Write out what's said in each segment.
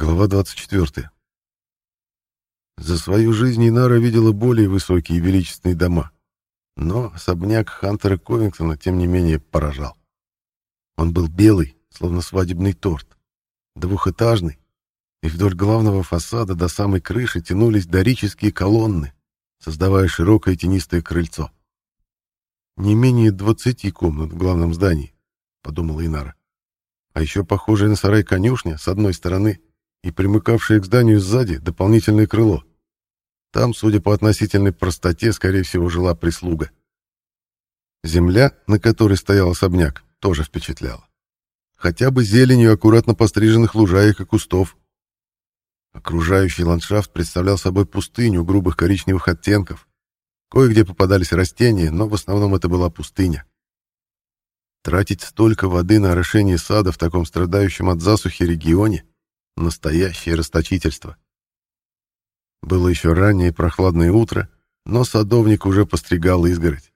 Глава 24. За свою жизнь Инара видела более высокие и величественные дома, но особняк Хантера Ковингтона, тем не менее, поражал. Он был белый, словно свадебный торт, двухэтажный, и вдоль главного фасада до самой крыши тянулись дорические колонны, создавая широкое тенистое крыльцо. «Не менее двадцати комнат в главном здании», — подумала Инара. А еще похожая на сарай конюшня с одной стороны и примыкавшее к зданию сзади дополнительное крыло. Там, судя по относительной простоте, скорее всего, жила прислуга. Земля, на которой стоял особняк, тоже впечатляла. Хотя бы зеленью аккуратно постриженных лужаек и кустов. Окружающий ландшафт представлял собой пустыню грубых коричневых оттенков. Кое-где попадались растения, но в основном это была пустыня. Тратить столько воды на орошение сада в таком страдающем от засухи регионе Настоящее расточительство. Было еще раннее прохладное утро, но садовник уже постригал изгородь.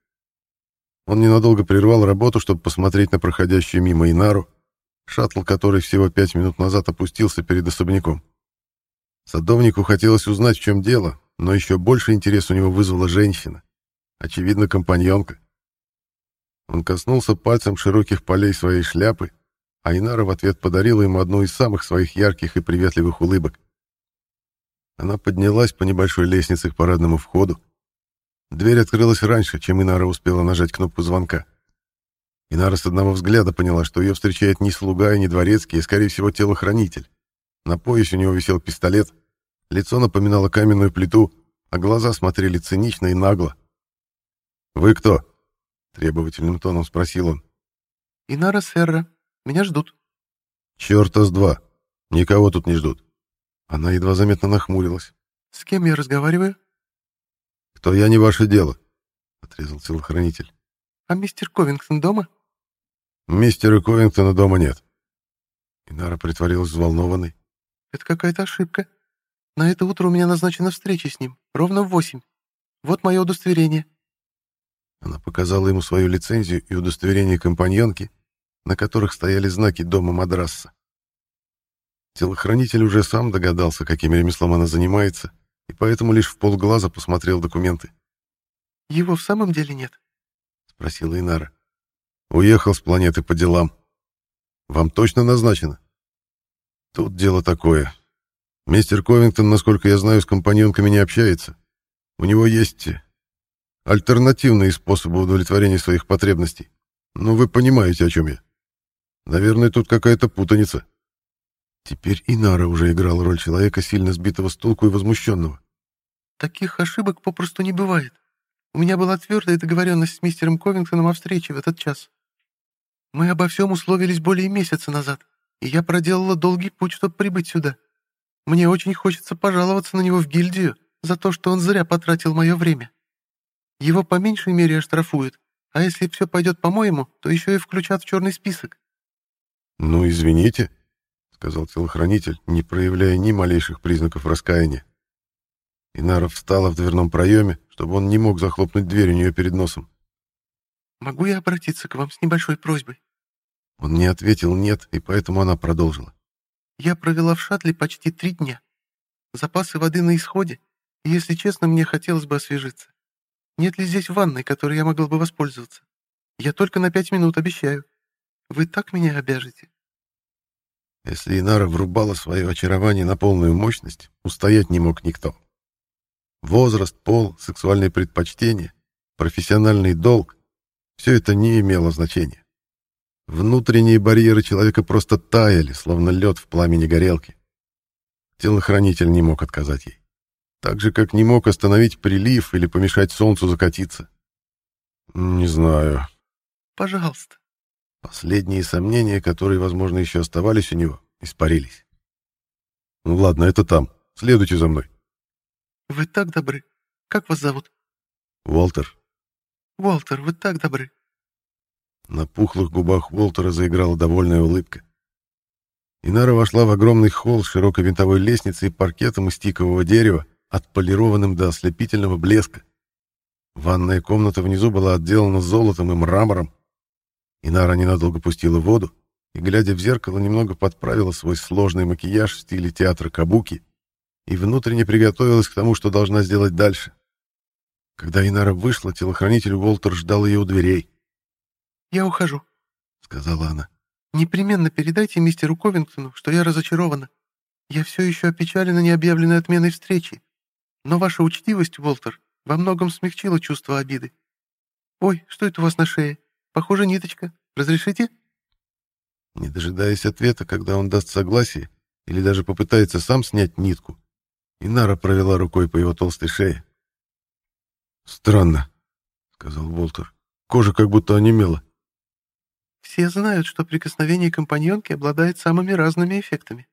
Он ненадолго прервал работу, чтобы посмотреть на проходящую мимо Инару, шаттл который всего пять минут назад опустился перед особняком. Садовнику хотелось узнать, в чем дело, но еще больше интерес у него вызвала женщина. Очевидно, компаньонка. Он коснулся пальцем широких полей своей шляпы а Инара в ответ подарила ему одну из самых своих ярких и приветливых улыбок. Она поднялась по небольшой лестнице к парадному входу. Дверь открылась раньше, чем Инара успела нажать кнопку звонка. Инара с одного взгляда поняла, что ее встречает не слуга и не дворецкий, а, скорее всего, телохранитель. На поясе у него висел пистолет, лицо напоминало каменную плиту, а глаза смотрели цинично и нагло. «Вы кто?» — требовательным тоном спросил он. «Инара Серра», меня ждут». «Чёрта с два. Никого тут не ждут». Она едва заметно нахмурилась. «С кем я разговариваю?» «Кто я, не ваше дело», — отрезал телохранитель. «А мистер Ковингтон дома?» «Мистера Ковингтона дома нет». Инара притворилась взволнованной. «Это какая-то ошибка. На это утро у меня назначена встреча с ним. Ровно в восемь. Вот мое удостоверение». Она показала ему свою лицензию и удостоверение компаньонки, на которых стояли знаки дома Мадрасса. Телохранитель уже сам догадался, каким ремеслом она занимается, и поэтому лишь в полглаза посмотрел документы. «Его в самом деле нет?» — спросила Инара. «Уехал с планеты по делам. Вам точно назначено?» «Тут дело такое. Мистер Ковингтон, насколько я знаю, с компаньонками не общается. У него есть альтернативные способы удовлетворения своих потребностей. Ну, вы понимаете, о чем я. Наверное, тут какая-то путаница. Теперь Инара уже играл роль человека, сильно сбитого с толку и возмущенного. «Таких ошибок попросту не бывает. У меня была твердая договоренность с мистером Ковингтоном о встрече в этот час. Мы обо всем условились более месяца назад, и я проделала долгий путь, чтобы прибыть сюда. Мне очень хочется пожаловаться на него в гильдию за то, что он зря потратил мое время. Его по меньшей мере оштрафуют, а если все пойдет по-моему, то еще и включат в черный список. «Ну, извините», — сказал телохранитель, не проявляя ни малейших признаков раскаяния. Инара встала в дверном проеме, чтобы он не мог захлопнуть дверь у нее перед носом. «Могу я обратиться к вам с небольшой просьбой?» Он не ответил «нет», и поэтому она продолжила. «Я провела в шаттле почти три дня. Запасы воды на исходе, и, если честно, мне хотелось бы освежиться. Нет ли здесь ванной, которой я могла бы воспользоваться? Я только на пять минут, обещаю. Вы так меня обяжете?» Если Инара врубала свое очарование на полную мощность, устоять не мог никто. Возраст, пол, сексуальные предпочтения, профессиональный долг — все это не имело значения. Внутренние барьеры человека просто таяли, словно лед в пламени горелки. Телохранитель не мог отказать ей. Так же, как не мог остановить прилив или помешать солнцу закатиться. Не знаю. Пожалуйста. Последние сомнения, которые, возможно, еще оставались у него, испарились. «Ну ладно, это там. Следуйте за мной». «Вы так добры. Как вас зовут?» «Уолтер». «Уолтер, вы так добры». На пухлых губах Уолтера заиграла довольная улыбка. Инара вошла в огромный холл с широкой винтовой лестницей и паркетом из тикового дерева, отполированным до ослепительного блеска. Ванная комната внизу была отделана золотом и мрамором, Инара ненадолго пустила воду, и, глядя в зеркало, немного подправила свой сложный макияж в стиле театра кабуки и внутренне приготовилась к тому, что должна сделать дальше. Когда Инара вышла, телохранитель Уолтер ждал ее у дверей. «Я ухожу», — сказала она. «Непременно передайте мистеру Ковингтону, что я разочарована. Я все еще опечалена необъявленной отменой встречи. Но ваша учтивость, Уолтер, во многом смягчила чувство обиды. Ой, что это у вас на шее? Похоже, ниточка. Разрешите?» Не дожидаясь ответа, когда он даст согласие или даже попытается сам снять нитку, Инара провела рукой по его толстой шее. «Странно», — сказал Волтер. «Кожа как будто онемела». «Все знают, что прикосновение компаньонки обладает самыми разными эффектами».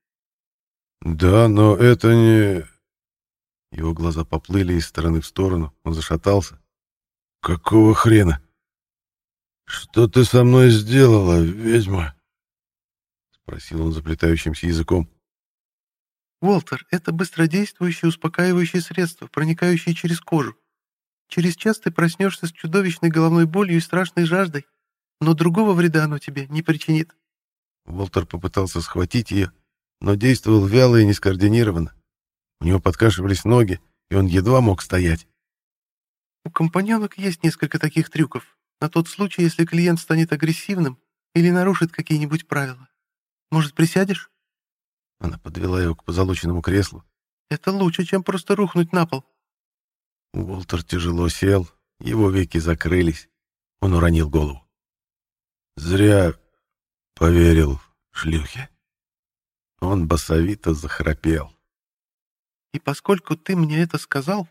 «Да, но это не...» Его глаза поплыли из стороны в сторону, он зашатался. «Какого хрена? Что ты со мной сделала, ведьма?» Спросил он заплетающимся языком. «Уолтер, это быстродействующее успокаивающее средство, проникающее через кожу. Через час ты проснешься с чудовищной головной болью и страшной жаждой, но другого вреда оно тебе не причинит». Уолтер попытался схватить ее, но действовал вяло и нескоординированно. У него подкашивались ноги, и он едва мог стоять. «У компаньонок есть несколько таких трюков, на тот случай, если клиент станет агрессивным или нарушит какие-нибудь правила. Может, присядешь?» Она подвела его к позолоченному креслу. «Это лучше, чем просто рухнуть на пол». Уолтер тяжело сел, его веки закрылись. Он уронил голову. «Зря поверил шлюхе». Он басовито захрапел. «И поскольку ты мне это сказал,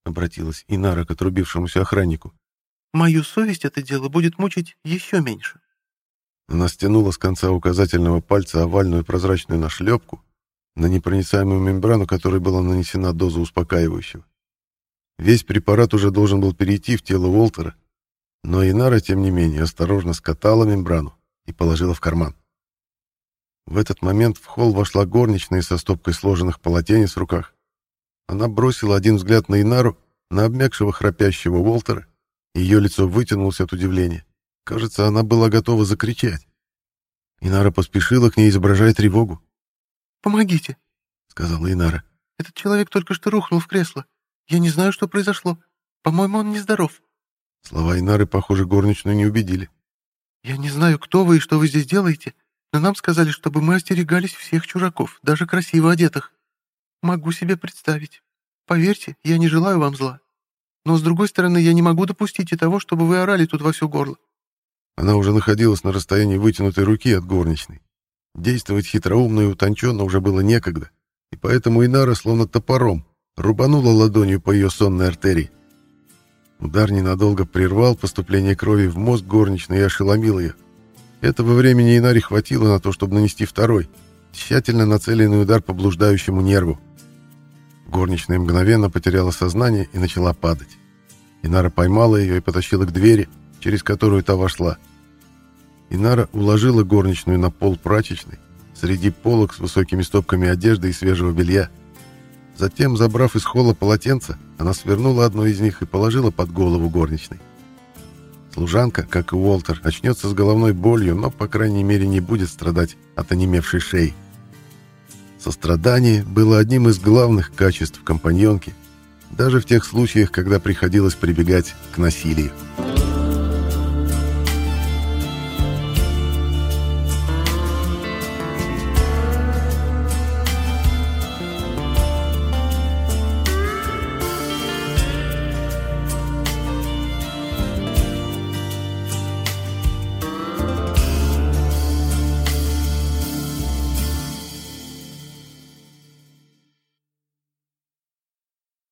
— обратилась Инара к отрубившемуся охраннику, — мою совесть это дело будет мучить еще меньше». Она стянула с конца указательного пальца овальную прозрачную нашлепку на непроницаемую мембрану, которой была нанесена доза успокаивающего. Весь препарат уже должен был перейти в тело Уолтера, но Инара, тем не менее, осторожно скатала мембрану и положила в карман. В этот момент в холл вошла горничная со стопкой сложенных полотенец в руках. Она бросила один взгляд на Инару, на обмякшего храпящего Уолтера, ее лицо вытянулось от удивления. Кажется, она была готова закричать. Инара поспешила к ней, изображая тревогу. «Помогите», — сказала Инара. «Этот человек только что рухнул в кресло. Я не знаю, что произошло. По-моему, он нездоров». Слова Инары, похоже, горничную не убедили. «Я не знаю, кто вы и что вы здесь делаете, но нам сказали, чтобы мы остерегались всех чужаков, даже красиво одетых. Могу себе представить. Поверьте, я не желаю вам зла. Но, с другой стороны, я не могу допустить и того, чтобы вы орали тут во все горло. Она уже находилась на расстоянии вытянутой руки от горничной. Действовать хитроумно и утонченно уже было некогда, и поэтому Инара, словно топором, рубанула ладонью по ее сонной артерии. Удар ненадолго прервал поступление крови в мозг горничной и ошеломил ее. Этого времени Инаре хватило на то, чтобы нанести второй, тщательно нацеленный удар по блуждающему нерву. Горничная мгновенно потеряла сознание и начала падать. Инара поймала ее и потащила к двери, через которую та вошла. Инара уложила горничную на пол прачечной, среди полок с высокими стопками одежды и свежего белья. Затем, забрав из холла полотенце, она свернула одно из них и положила под голову горничной. Служанка, как и Уолтер, очнется с головной болью, но, по крайней мере, не будет страдать от онемевшей шеи. Сострадание было одним из главных качеств компаньонки, даже в тех случаях, когда приходилось прибегать к насилию.